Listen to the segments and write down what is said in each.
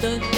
the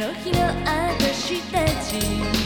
の日の私たち